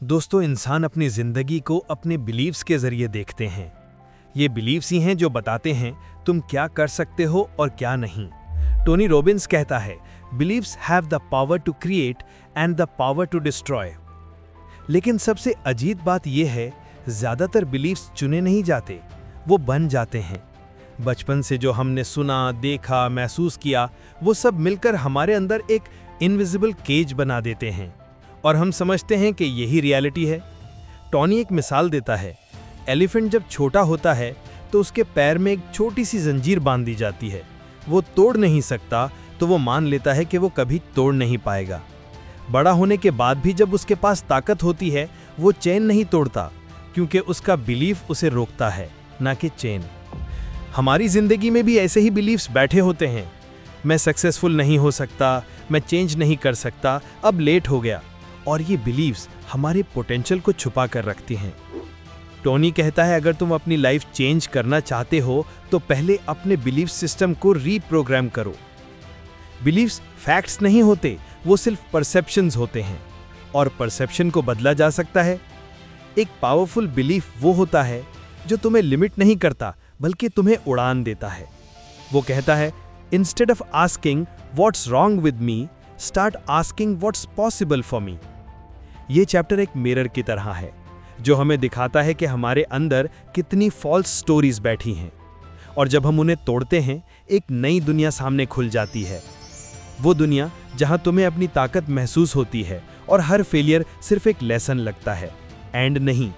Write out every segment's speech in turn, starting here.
दोस्तों, इंसान अपनी ज़िंदगी को अपने बिलीव्स के ज़रिए देखते हैं। ये बिलीव्स ही हैं जो बताते हैं तुम क्या कर सकते हो और क्या नहीं। टोनी रॉबिन्स कहता है, beliefs have the power to create and the power to destroy. लेकिन सबसे अजीब बात यह है, ज़्यादातर बिलीव्स चुने नहीं जाते, वो बन जाते हैं। बचपन से जो हमने सुना, देखा, महसूस किया, वो सब मिलकर हमारे अंदर एक इनविजिबल केज बना देते हैं। और हम समझते हैं कि यही रियलिटी है। टॉनी एक मिसाल देता है। एलिफेंट जब छोटा होता है तो उसके पैर में एक छोटी सी जंजीर बाँध दी जाती है। वो तोड़ नहीं सकता तो वो मान लेता है कि वो कभी तोड़ नहीं पाएगा। बड़ा होने के बाद भी जब उसके पास ताकत होती है, वो चैन नहीं तोड़ता, क्योंकि उसका बिलीफ उसे रोकता है, ना कि चैन। हमारी ज़िंदगी में भी ऐसे ही बिलीव्स बैठे होते हैं। मैं सक्सेसफुल नहीं हो सकता, मैं चेंज नहीं कर सकता, अब लेट हो गया। और ये बिलीव्स हमारे पोटेंशियल को छुपा कर रखती हैं। टोनी कहता है, अगर तुम अपनी लाइफ चेंज करना चाहते हो तो पहले अपने बिलीफ सिस्टम को रीप्रोग्राम करो। बिलीव्स फैक्ट्स नहीं होते, वो सिर्फ़ परसेप्शंस होते हैं। और परसेप्शन को बदला जा सकता है। एक पावरफुल बिलीफ वो होता है, जो तुम्हें लिमिट नहीं करता, बल्कि तुम्हें उड़ान देता है। वो कहता है instead of asking what's wrong with me start asking what's possible for me ये चैप्टर एक मिरर की तरह है, जो हमें दिखाता है कि हमारे अंदर कितनी फॉल्स स्टोरीज बैठी हैं। और जब हम उन्हें तोड़ते हैं, एक नई दुनिया सामने खुल जाती है। वो दुनिया जहाँ तुम्हें अपनी ताकत महसूस होती है और हर फेलियर सिर्फ़ एक लेसन लगता है। एंड नहीं।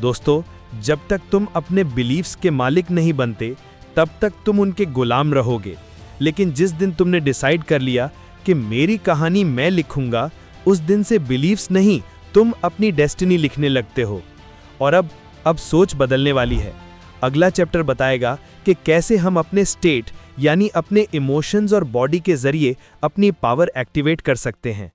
दोस्तों, जब तक तुम अपने बिलीव्स के मालिक नहीं बनते, तब तक तुम उनके गुलाम रहोगे। लेकिन जिस दिन तुमने डिसाइड कर लिया कि मेरी कहानी मैं लिखूँगा उस दिन से बिलीव्स नहीं, तुम अपनी डेस्टिनी लिखने लगते हो। और अब अब सोच बदलने वाली है। अगला चैप्टर बताएगा कि कैसे हम अपने स्टेट, यानी अपने इमोशंस और बॉडी के ज़रिए अपनी पावर एक्टिवेट कर सकते हैं।